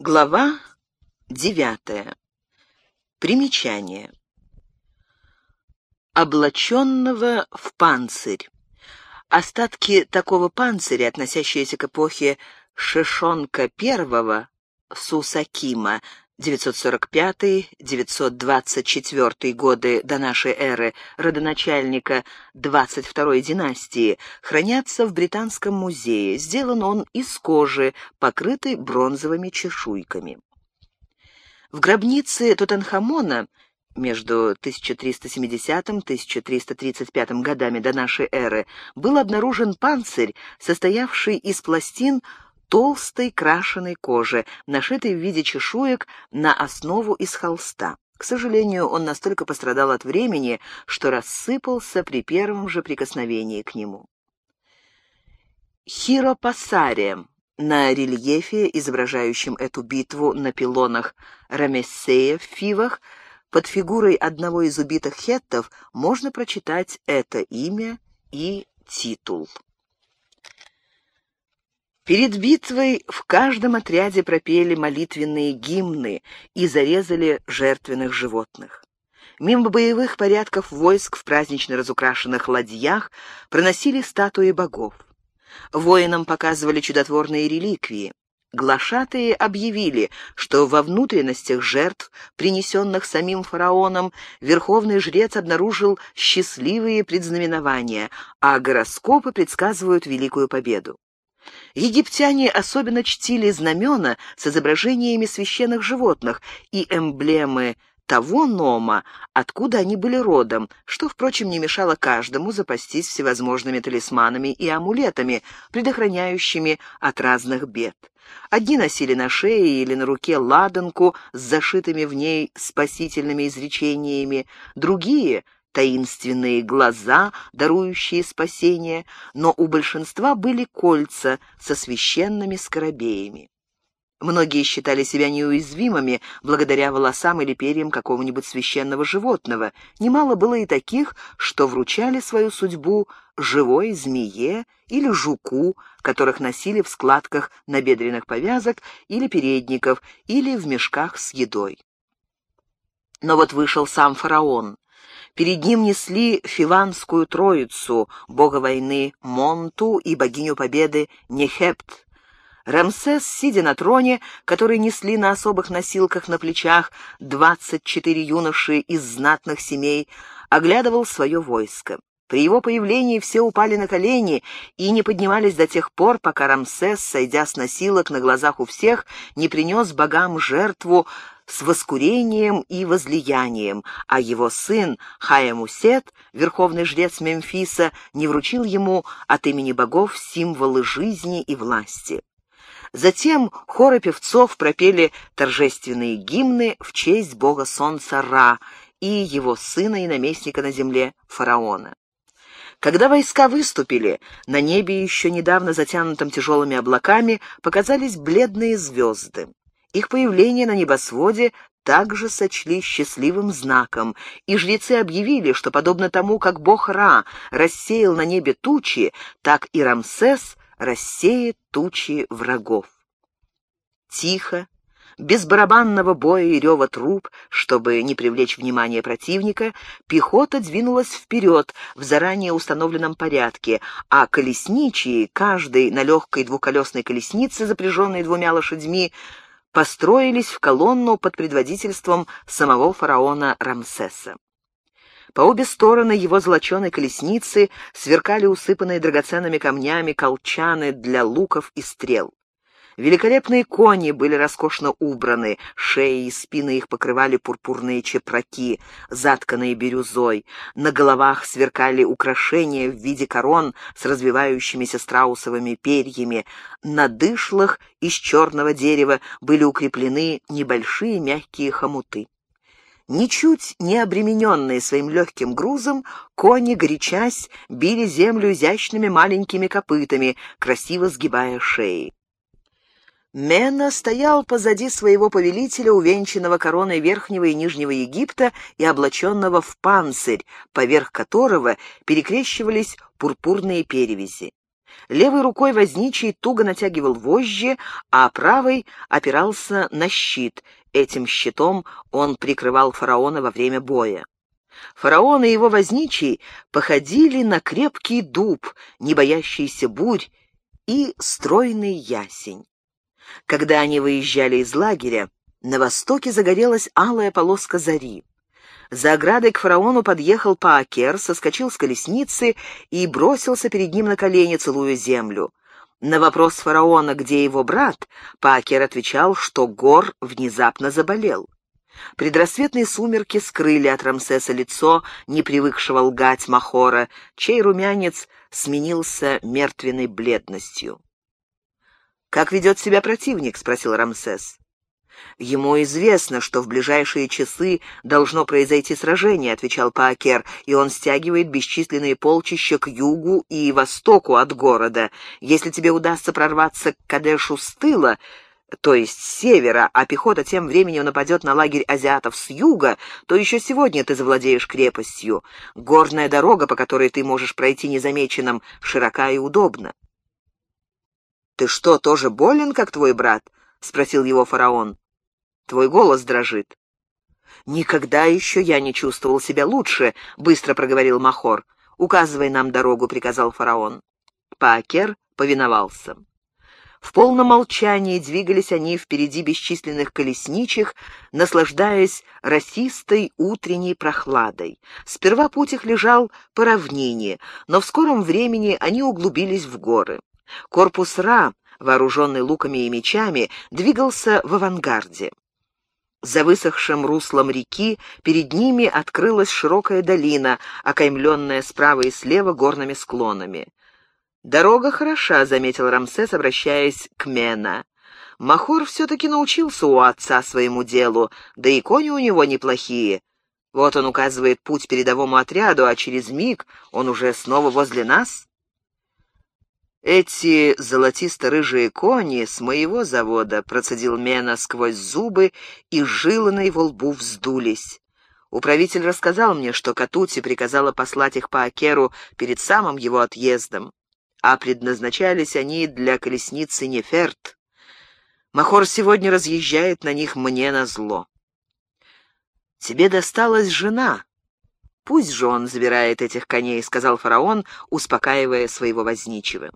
Глава девятая. Примечание. Облаченного в панцирь. Остатки такого панциря, относящиеся к эпохе Шишонка I Сусакима 945-924 годы до нашей эры, родоначальника 22-й династии, хранятся в Британском музее. Сделан он из кожи, покрытой бронзовыми чешуйками. В гробнице Тутанхамона между 1370-1335 годами до нашей эры был обнаружен панцирь, состоявший из пластин толстой крашеной кожи, нашитой в виде чешуек на основу из холста. К сожалению, он настолько пострадал от времени, что рассыпался при первом же прикосновении к нему. Хиропасаре на рельефе, изображающем эту битву на пилонах Рамессея в Фивах, под фигурой одного из убитых хеттов можно прочитать это имя и титул. Перед битвой в каждом отряде пропели молитвенные гимны и зарезали жертвенных животных. Мимо боевых порядков войск в празднично разукрашенных ладьях проносили статуи богов. Воинам показывали чудотворные реликвии. Глашатые объявили, что во внутренностях жертв, принесенных самим фараоном, верховный жрец обнаружил счастливые предзнаменования, а гороскопы предсказывают великую победу. Египтяне особенно чтили знамена с изображениями священных животных и эмблемы того нома, откуда они были родом, что, впрочем, не мешало каждому запастись всевозможными талисманами и амулетами, предохраняющими от разных бед. Одни носили на шее или на руке ладанку с зашитыми в ней спасительными изречениями, другие таинственные глаза, дарующие спасение, но у большинства были кольца со священными скоробеями. Многие считали себя неуязвимыми благодаря волосам или перьям какого-нибудь священного животного. Немало было и таких, что вручали свою судьбу живой змее или жуку, которых носили в складках набедренных повязок или передников, или в мешках с едой. Но вот вышел сам фараон. Перед ним несли Фиванскую троицу, бога войны Монту и богиню победы Нехепт. Рамсес, сидя на троне, который несли на особых носилках на плечах двадцать четыре юноши из знатных семей, оглядывал свое войско. При его появлении все упали на колени и не поднимались до тех пор, пока Рамсес, сойдя с носилок на глазах у всех, не принес богам жертву с воскурением и возлиянием, а его сын Хаямусет, верховный жрец Мемфиса, не вручил ему от имени богов символы жизни и власти. Затем хоры певцов пропели торжественные гимны в честь бога солнца Ра и его сына и наместника на земле фараона. Когда войска выступили, на небе, еще недавно затянутом тяжелыми облаками, показались бледные звезды. Их появление на небосводе также сочли счастливым знаком, и жрецы объявили, что подобно тому, как бог Ра рассеял на небе тучи, так и Рамсес рассеет тучи врагов. Тихо, без барабанного боя и рева труп, чтобы не привлечь внимание противника, пехота двинулась вперед в заранее установленном порядке, а колесничие, каждый на легкой двухколесной колеснице, запряженной двумя лошадьми, построились в колонну под предводительством самого фараона Рамсеса. По обе стороны его золоченой колесницы сверкали усыпанные драгоценными камнями колчаны для луков и стрел. Великолепные кони были роскошно убраны, шеи и спины их покрывали пурпурные чепраки, затканные бирюзой, на головах сверкали украшения в виде корон с развивающимися страусовыми перьями, на дышлах из черного дерева были укреплены небольшие мягкие хомуты. Ничуть не обремененные своим легким грузом, кони, горячась, били землю изящными маленькими копытами, красиво сгибая шеи. Мена стоял позади своего повелителя, увенчанного короной Верхнего и Нижнего Египта и облаченного в панцирь, поверх которого перекрещивались пурпурные перевязи. Левой рукой возничий туго натягивал вожжи, а правой опирался на щит. Этим щитом он прикрывал фараона во время боя. Фараон и его возничий походили на крепкий дуб, не боящийся бурь, и стройный ясень. Когда они выезжали из лагеря, на востоке загорелась алая полоска зари. За оградой к фараону подъехал Паакер, соскочил с колесницы и бросился перед ним на колени, целуя землю. На вопрос фараона, где его брат, Паакер отвечал, что Гор внезапно заболел. Предрассветные сумерки скрыли от Рамсеса лицо, не привыкшего лгать Махора, чей румянец сменился мертвенной бледностью. «Как ведет себя противник?» — спросил Рамсес. «Ему известно, что в ближайшие часы должно произойти сражение», — отвечал Паакер, «и он стягивает бесчисленные полчища к югу и востоку от города. Если тебе удастся прорваться к Кадешу с тыла, то есть с севера, а пехота тем временем нападет на лагерь азиатов с юга, то еще сегодня ты завладеешь крепостью. Горная дорога, по которой ты можешь пройти незамеченным, широка и удобна». «Ты что, тоже болен, как твой брат?» — спросил его фараон. Твой голос дрожит». «Никогда еще я не чувствовал себя лучше», — быстро проговорил Махор. «Указывай нам дорогу», — приказал фараон. Пакер повиновался. В полном молчании двигались они впереди бесчисленных колесничих, наслаждаясь расистой утренней прохладой. Сперва путь их лежал по равнине, но в скором времени они углубились в горы. Корпус Ра, вооруженный луками и мечами, двигался в авангарде. За высохшим руслом реки перед ними открылась широкая долина, окаймленная справа и слева горными склонами. «Дорога хороша», — заметил Рамсес, обращаясь к Мена. «Махор все-таки научился у отца своему делу, да и кони у него неплохие. Вот он указывает путь передовому отряду, а через миг он уже снова возле нас». «Эти золотисто-рыжие кони с моего завода», — процедил Мена сквозь зубы, и жилы на его лбу вздулись. Управитель рассказал мне, что Катути приказала послать их по Акеру перед самым его отъездом, а предназначались они для колесницы Неферт. Махор сегодня разъезжает на них мне на зло. «Тебе досталась жена. Пусть же он забирает этих коней», — сказал фараон, успокаивая своего возничего.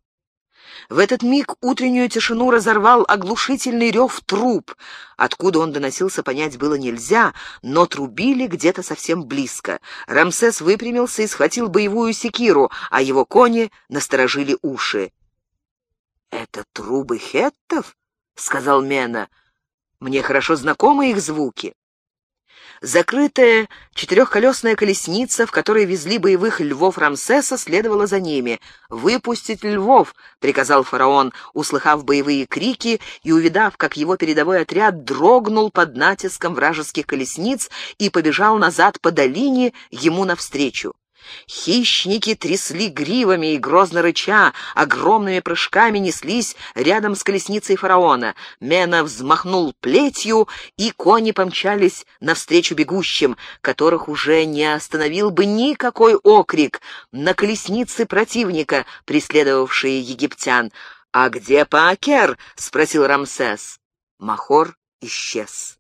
В этот миг утреннюю тишину разорвал оглушительный рев труб. Откуда он доносился, понять было нельзя, но трубили где-то совсем близко. Рамсес выпрямился и схватил боевую секиру, а его кони насторожили уши. «Это трубы хеттов?» — сказал Мена. «Мне хорошо знакомы их звуки». Закрытая четырехколесная колесница, в которой везли боевых львов Рамсеса, следовала за ними. «Выпустить львов!» — приказал фараон, услыхав боевые крики и увидав, как его передовой отряд дрогнул под натиском вражеских колесниц и побежал назад по долине ему навстречу. Хищники трясли гривами и, грозно рыча, огромными прыжками неслись рядом с колесницей фараона. Мена взмахнул плетью, и кони помчались навстречу бегущим, которых уже не остановил бы никакой окрик на колеснице противника, преследовавшие египтян. «А где Паакер?» — спросил Рамсес. Махор исчез.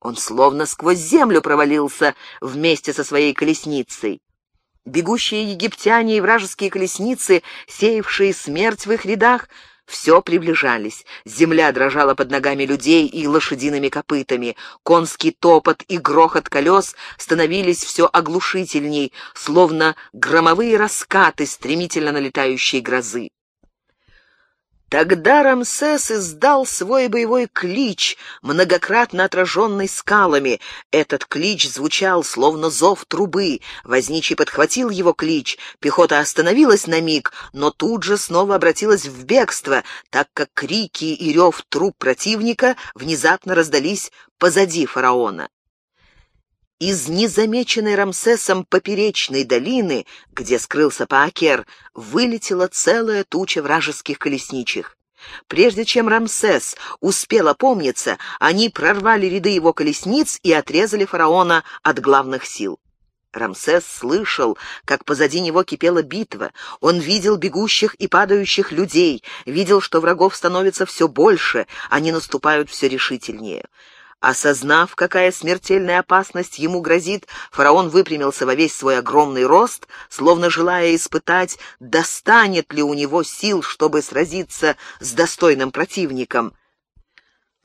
Он словно сквозь землю провалился вместе со своей колесницей. Бегущие египтяне и вражеские колесницы, сеявшие смерть в их рядах, все приближались. Земля дрожала под ногами людей и лошадиными копытами. Конский топот и грохот колес становились все оглушительней, словно громовые раскаты стремительно налетающей грозы. Тогда Рамсес издал свой боевой клич, многократно отраженный скалами. Этот клич звучал, словно зов трубы. Возничий подхватил его клич. Пехота остановилась на миг, но тут же снова обратилась в бегство, так как крики и рев труп противника внезапно раздались позади фараона. Из незамеченной Рамсесом поперечной долины, где скрылся Паакер, вылетела целая туча вражеских колесничих. Прежде чем Рамсес успел опомниться, они прорвали ряды его колесниц и отрезали фараона от главных сил. Рамсес слышал, как позади него кипела битва. Он видел бегущих и падающих людей, видел, что врагов становится все больше, они наступают все решительнее. Осознав, какая смертельная опасность ему грозит, фараон выпрямился во весь свой огромный рост, словно желая испытать, достанет ли у него сил, чтобы сразиться с достойным противником.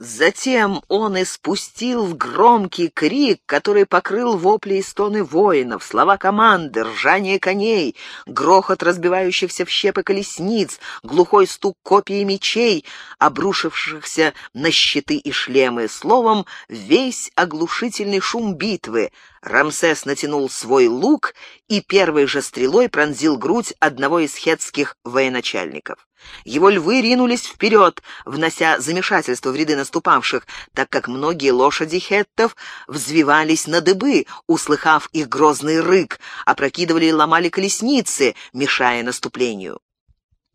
Затем он испустил громкий крик, который покрыл вопли и стоны воинов, слова команды, ржание коней, грохот разбивающихся в щепы колесниц, глухой стук копий и мечей, обрушившихся на щиты и шлемы, словом, весь оглушительный шум битвы. Рамсес натянул свой лук и первой же стрелой пронзил грудь одного из хетских военачальников. Его львы ринулись вперед, внося замешательство в ряды наступавших, так как многие лошади хеттов взвивались на дыбы, услыхав их грозный рык, опрокидывали и ломали колесницы, мешая наступлению.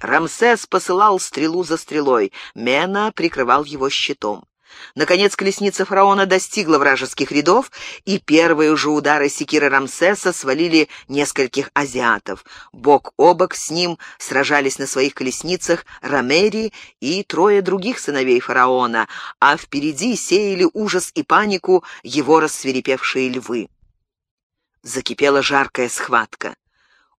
Рамсес посылал стрелу за стрелой, Мена прикрывал его щитом. Наконец колесница фараона достигла вражеских рядов, и первые же удары секиры Рамсеса свалили нескольких азиатов. Бок о бок с ним сражались на своих колесницах Рамери и трое других сыновей фараона, а впереди сеяли ужас и панику его рассверепевшие львы. Закипела жаркая схватка.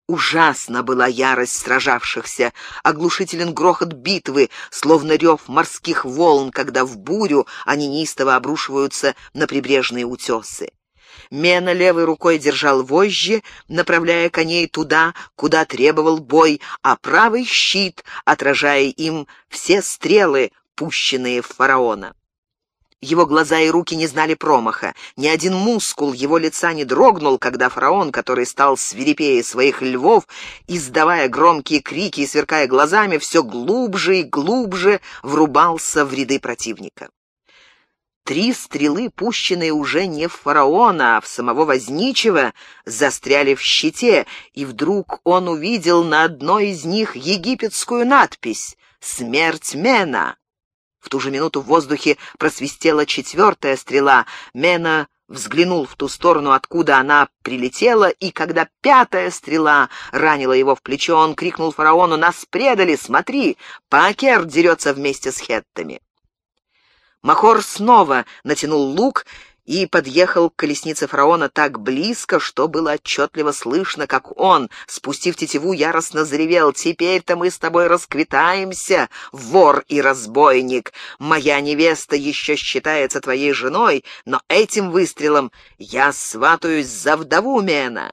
Ужасна была ярость сражавшихся, оглушителен грохот битвы, словно рев морских волн, когда в бурю они неистово обрушиваются на прибрежные утесы. Мена левой рукой держал вожжи, направляя коней туда, куда требовал бой, а правый щит, отражая им все стрелы, пущенные в фараона. Его глаза и руки не знали промаха. Ни один мускул его лица не дрогнул, когда фараон, который стал свирепее своих львов, издавая громкие крики и сверкая глазами, все глубже и глубже врубался в ряды противника. Три стрелы, пущенные уже не в фараона, а в самого возничего, застряли в щите, и вдруг он увидел на одной из них египетскую надпись «Смерть Мена». В ту же минуту в воздухе просвистела четвертая стрела. Мена взглянул в ту сторону, откуда она прилетела, и когда пятая стрела ранила его в плечо, он крикнул фараону «Нас предали! Смотри! Пакер дерется вместе с хеттами!» Махор снова натянул лук и подъехал к колеснице фараона так близко, что было отчетливо слышно, как он, спустив тетиву, яростно заревел «Теперь-то мы с тобой расквитаемся, вор и разбойник! Моя невеста еще считается твоей женой, но этим выстрелом я сватаюсь за вдову Мена!»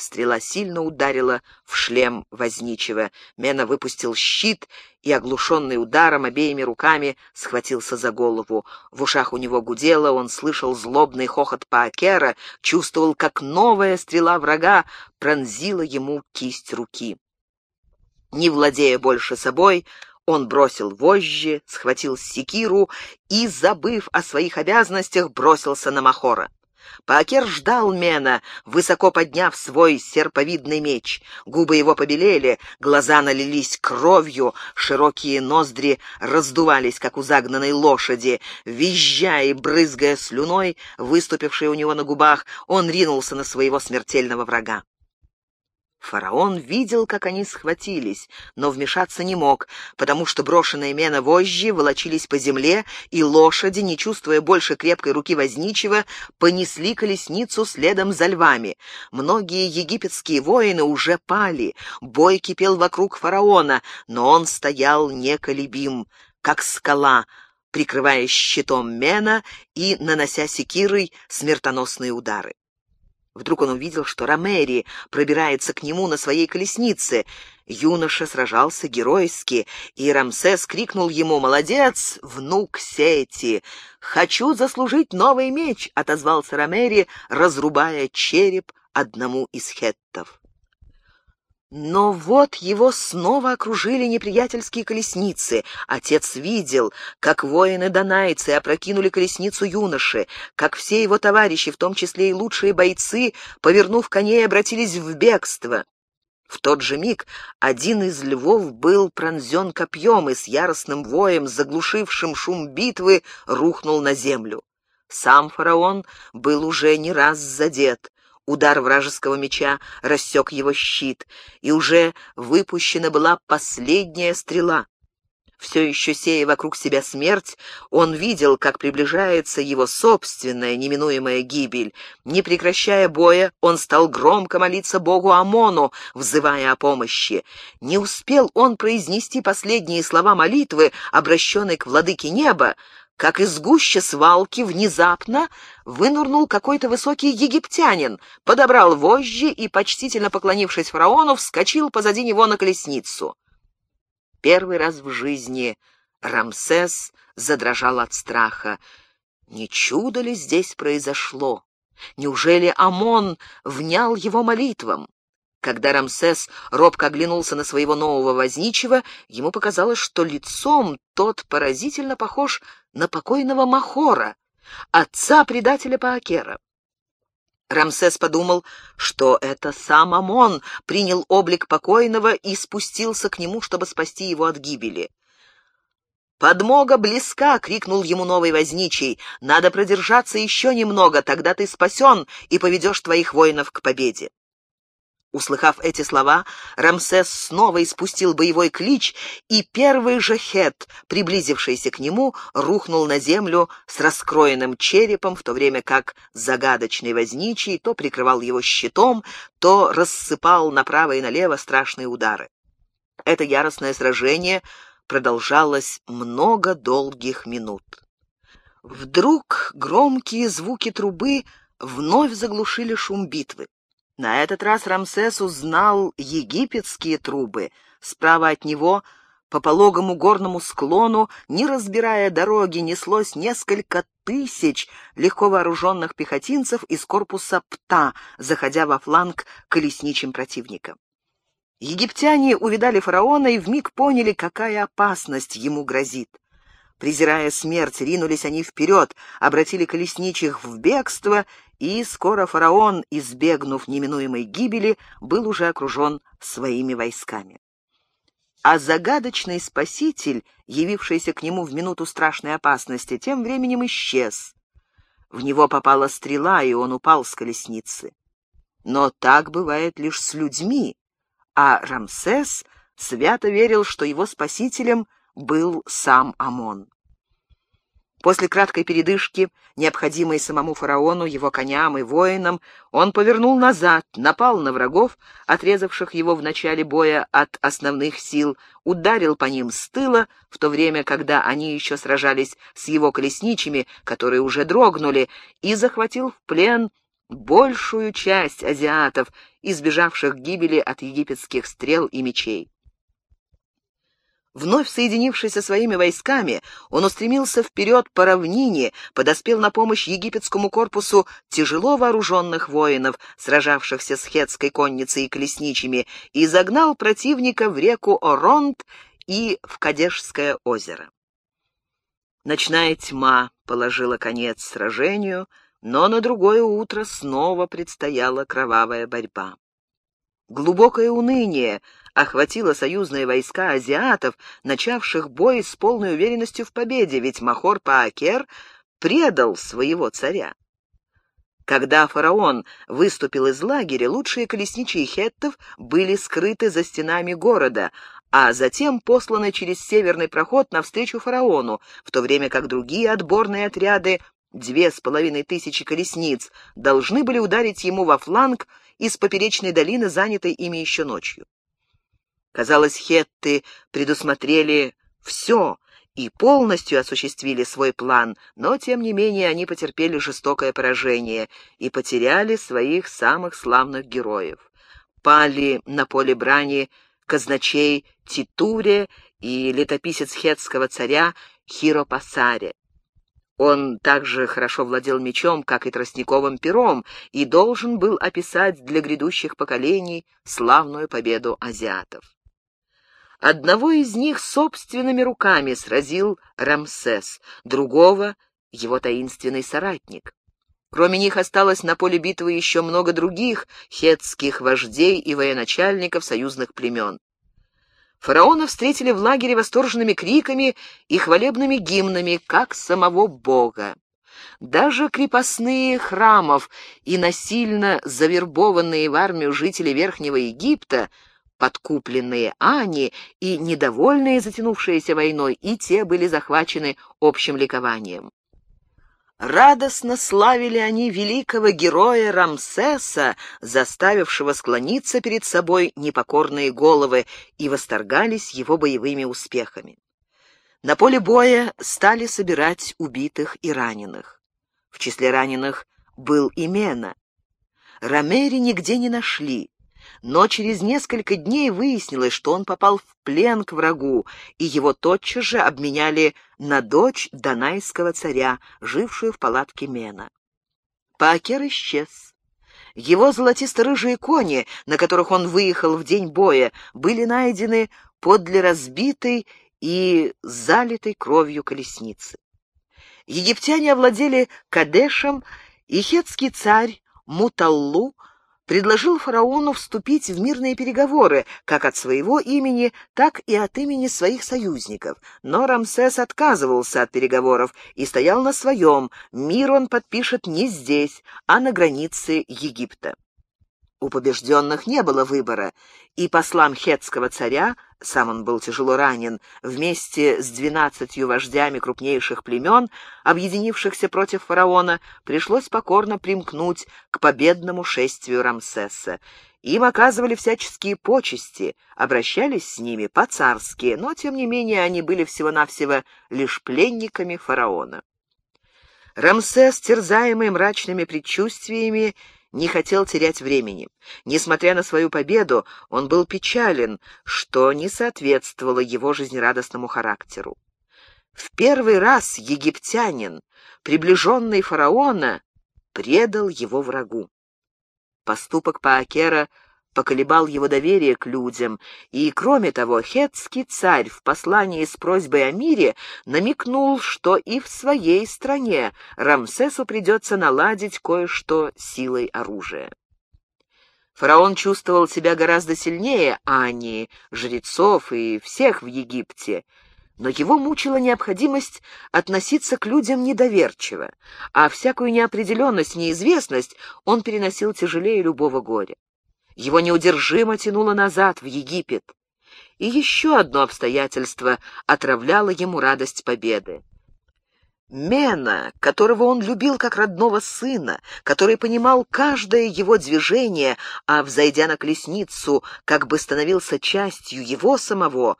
Стрела сильно ударила в шлем возничего. Мена выпустил щит и, оглушенный ударом, обеими руками схватился за голову. В ушах у него гудело, он слышал злобный хохот Паакера, чувствовал, как новая стрела врага пронзила ему кисть руки. Не владея больше собой, он бросил вожжи, схватил секиру и, забыв о своих обязанностях, бросился на Махора. Пакер ждал Мена, высоко подняв свой серповидный меч. Губы его побелели, глаза налились кровью, широкие ноздри раздувались, как у загнанной лошади. Визжая и брызгая слюной, выступившей у него на губах, он ринулся на своего смертельного врага. Фараон видел, как они схватились, но вмешаться не мог, потому что брошенные мена вожжи волочились по земле, и лошади, не чувствуя больше крепкой руки возничего, понесли колесницу следом за львами. Многие египетские воины уже пали, бой кипел вокруг фараона, но он стоял неколебим, как скала, прикрывая щитом мена и нанося секирой смертоносные удары. Вдруг он увидел, что Ромери пробирается к нему на своей колеснице. Юноша сражался геройски, и Рамсес крикнул ему «Молодец, внук Сети! Хочу заслужить новый меч!» — отозвался Ромери, разрубая череп одному из хеттов. Но вот его снова окружили неприятельские колесницы. Отец видел, как воины-донайцы опрокинули колесницу юноши, как все его товарищи, в том числе и лучшие бойцы, повернув коней, обратились в бегство. В тот же миг один из львов был пронзен копьем и с яростным воем, заглушившим шум битвы, рухнул на землю. Сам фараон был уже не раз задет. Удар вражеского меча рассек его щит, и уже выпущена была последняя стрела. Все еще сея вокруг себя смерть, он видел, как приближается его собственная неминуемая гибель. Не прекращая боя, он стал громко молиться богу Амону, взывая о помощи. Не успел он произнести последние слова молитвы, обращенной к владыке неба, как из гуща свалки внезапно вынурнул какой-то высокий египтянин, подобрал вожжи и, почтительно поклонившись фараону, вскочил позади него на колесницу. Первый раз в жизни Рамсес задрожал от страха. Не чудо ли здесь произошло? Неужели Амон внял его молитвам? Когда Рамсес робко оглянулся на своего нового возничего, ему показалось, что лицом тот поразительно похож на покойного Махора, отца предателя Паакера. Рамсес подумал, что это сам Амон принял облик покойного и спустился к нему, чтобы спасти его от гибели. «Подмога близка!» — крикнул ему новый возничий. «Надо продержаться еще немного, тогда ты спасен и поведешь твоих воинов к победе». Услыхав эти слова, Рамсес снова испустил боевой клич, и первый же хет, приблизившийся к нему, рухнул на землю с раскроенным черепом, в то время как загадочный возничий то прикрывал его щитом, то рассыпал направо и налево страшные удары. Это яростное сражение продолжалось много долгих минут. Вдруг громкие звуки трубы вновь заглушили шум битвы. На этот раз Рамсес узнал египетские трубы. Справа от него, по пологому горному склону, не разбирая дороги, неслось несколько тысяч легко вооруженных пехотинцев из корпуса Пта, заходя во фланг колесничим противника. Египтяне увидали фараона и вмиг поняли, какая опасность ему грозит. Презирая смерть, ринулись они вперед, обратили колесничих в бегство и скоро фараон, избегнув неминуемой гибели, был уже окружен своими войсками. А загадочный спаситель, явившийся к нему в минуту страшной опасности, тем временем исчез. В него попала стрела, и он упал с колесницы. Но так бывает лишь с людьми, а Рамсес свято верил, что его спасителем был сам Амон. После краткой передышки, необходимой самому фараону, его коням и воинам, он повернул назад, напал на врагов, отрезавших его в начале боя от основных сил, ударил по ним с тыла, в то время, когда они еще сражались с его колесничими, которые уже дрогнули, и захватил в плен большую часть азиатов, избежавших гибели от египетских стрел и мечей. Вновь соединившись со своими войсками, он устремился вперед по равнине, подоспел на помощь египетскому корпусу тяжело вооруженных воинов, сражавшихся с хетской конницей и колесничими, и загнал противника в реку Оронт и в Кадешское озеро. Ночная тьма положила конец сражению, но на другое утро снова предстояла кровавая борьба. Глубокое уныние охватило союзные войска азиатов, начавших бой с полной уверенностью в победе, ведь Махор Паакер предал своего царя. Когда фараон выступил из лагеря, лучшие колесничие хеттов были скрыты за стенами города, а затем посланы через северный проход навстречу фараону, в то время как другие отборные отряды, две с половиной тысячи колесниц, должны были ударить ему во фланг из поперечной долины, занятой ими еще ночью. Казалось, хетты предусмотрели все и полностью осуществили свой план, но, тем не менее, они потерпели жестокое поражение и потеряли своих самых славных героев. Пали на поле брани казначей Титуре и летописец хетского царя Хиропасаре. Он также хорошо владел мечом, как и тростниковым пером, и должен был описать для грядущих поколений славную победу азиатов. Одного из них собственными руками сразил Рамсес, другого — его таинственный соратник. Кроме них осталось на поле битвы еще много других хетских вождей и военачальников союзных племен. Фараона встретили в лагере восторженными криками и хвалебными гимнами, как самого Бога. Даже крепостные храмов и насильно завербованные в армию жители Верхнего Египта, подкупленные Ани и недовольные затянувшиеся войной, и те были захвачены общим ликованием. Радостно славили они великого героя Рамсеса, заставившего склониться перед собой непокорные головы, и восторгались его боевыми успехами. На поле боя стали собирать убитых и раненых. В числе раненых был и Мена. Ромери нигде не нашли, но через несколько дней выяснилось, что он попал в плен к врагу, и его тотчас же обменяли на дочь донайского царя, жившую в палатке Мена. Паакер исчез. Его золотисто-рыжие кони, на которых он выехал в день боя, были найдены подле разбитой и залитой кровью колесницы. Египтяне овладели Кадешем, и хетский царь Муталлу предложил фараону вступить в мирные переговоры как от своего имени, так и от имени своих союзников. Но Рамсес отказывался от переговоров и стоял на своем, мир он подпишет не здесь, а на границе Египта. У побежденных не было выбора, и послам хетского царя, сам он был тяжело ранен, вместе с двенадцатью вождями крупнейших племен, объединившихся против фараона, пришлось покорно примкнуть к победному шествию Рамсеса. Им оказывали всяческие почести, обращались с ними по-царски, но, тем не менее, они были всего-навсего лишь пленниками фараона. Рамсес, терзаемый мрачными предчувствиями, не хотел терять времени. Несмотря на свою победу, он был печален, что не соответствовало его жизнерадостному характеру. В первый раз египтянин, приближенный фараона, предал его врагу. Поступок Паакера поколебал его доверие к людям, и, кроме того, хетский царь в послании с просьбой о мире намекнул, что и в своей стране Рамсесу придется наладить кое-что силой оружия. Фараон чувствовал себя гораздо сильнее Ани, жрецов и всех в Египте, но его мучила необходимость относиться к людям недоверчиво, а всякую неопределенность, неизвестность он переносил тяжелее любого горя. Его неудержимо тянуло назад, в Египет. И еще одно обстоятельство отравляло ему радость победы. Мена, которого он любил как родного сына, который понимал каждое его движение, а, взойдя на колесницу, как бы становился частью его самого,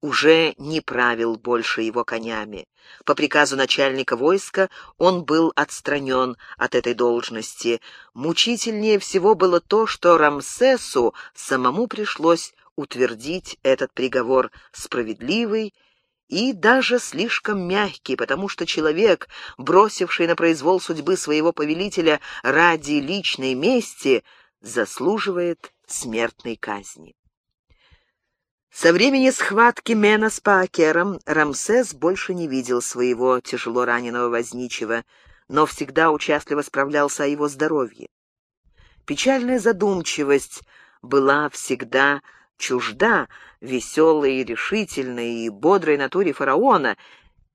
уже не правил больше его конями. По приказу начальника войска он был отстранен от этой должности. Мучительнее всего было то, что Рамсесу самому пришлось утвердить этот приговор справедливый и даже слишком мягкий, потому что человек, бросивший на произвол судьбы своего повелителя ради личной мести, заслуживает смертной казни. Со времени схватки Мена с Паакером Рамсес больше не видел своего тяжело раненого возничего, но всегда участливо справлялся о его здоровье. Печальная задумчивость была всегда чужда веселой, решительной и бодрой натуре фараона,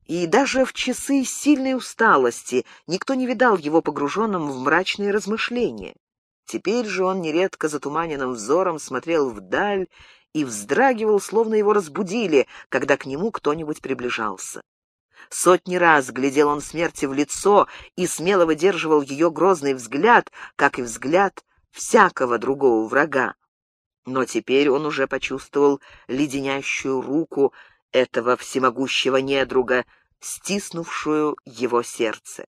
и даже в часы сильной усталости никто не видал его погруженным в мрачные размышления. Теперь же он нередко затуманенным взором смотрел вдаль и вздрагивал, словно его разбудили, когда к нему кто-нибудь приближался. Сотни раз глядел он смерти в лицо и смело выдерживал ее грозный взгляд, как и взгляд всякого другого врага. Но теперь он уже почувствовал леденящую руку этого всемогущего недруга, стиснувшую его сердце.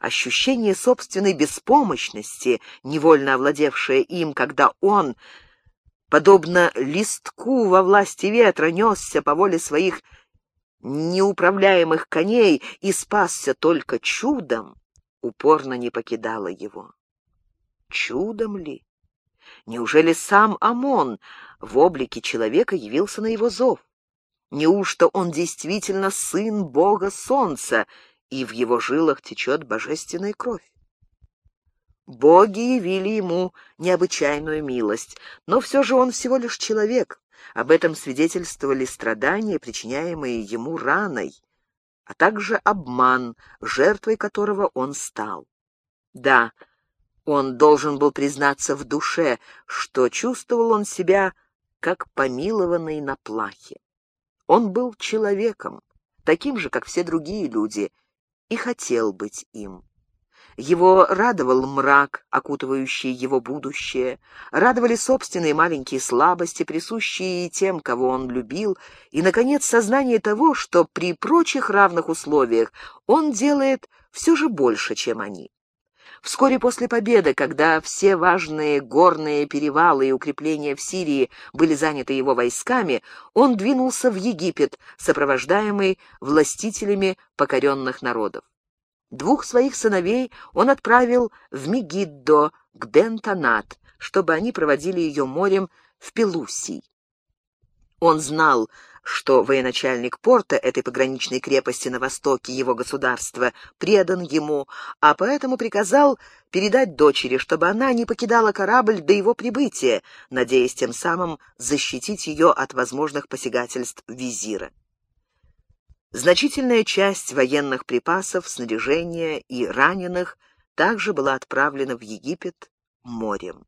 Ощущение собственной беспомощности, невольно овладевшее им, когда он подобно листку во власти ветра, несся по воле своих неуправляемых коней и спасся только чудом, упорно не покидала его. Чудом ли? Неужели сам Амон в облике человека явился на его зов? Неужто он действительно сын бога солнца, и в его жилах течет божественная кровь? Боги явили ему необычайную милость, но все же он всего лишь человек. Об этом свидетельствовали страдания, причиняемые ему раной. а также обман, жертвой которого он стал. Да, он должен был признаться в душе, что чувствовал он себя как помилованный на плахе. Он был человеком, таким же, как все другие люди, и хотел быть им. Его радовал мрак, окутывающий его будущее, радовали собственные маленькие слабости, присущие тем, кого он любил, и, наконец, сознание того, что при прочих равных условиях он делает все же больше, чем они. Вскоре после победы, когда все важные горные перевалы и укрепления в Сирии были заняты его войсками, он двинулся в Египет, сопровождаемый властителями покоренных народов. Двух своих сыновей он отправил в Мегиддо, к Бентонат, чтобы они проводили ее морем в Пелусий. Он знал, что военачальник порта этой пограничной крепости на востоке его государства предан ему, а поэтому приказал передать дочери, чтобы она не покидала корабль до его прибытия, надеясь тем самым защитить ее от возможных посягательств визира. Значительная часть военных припасов, снаряжения и раненых также была отправлена в Египет морем.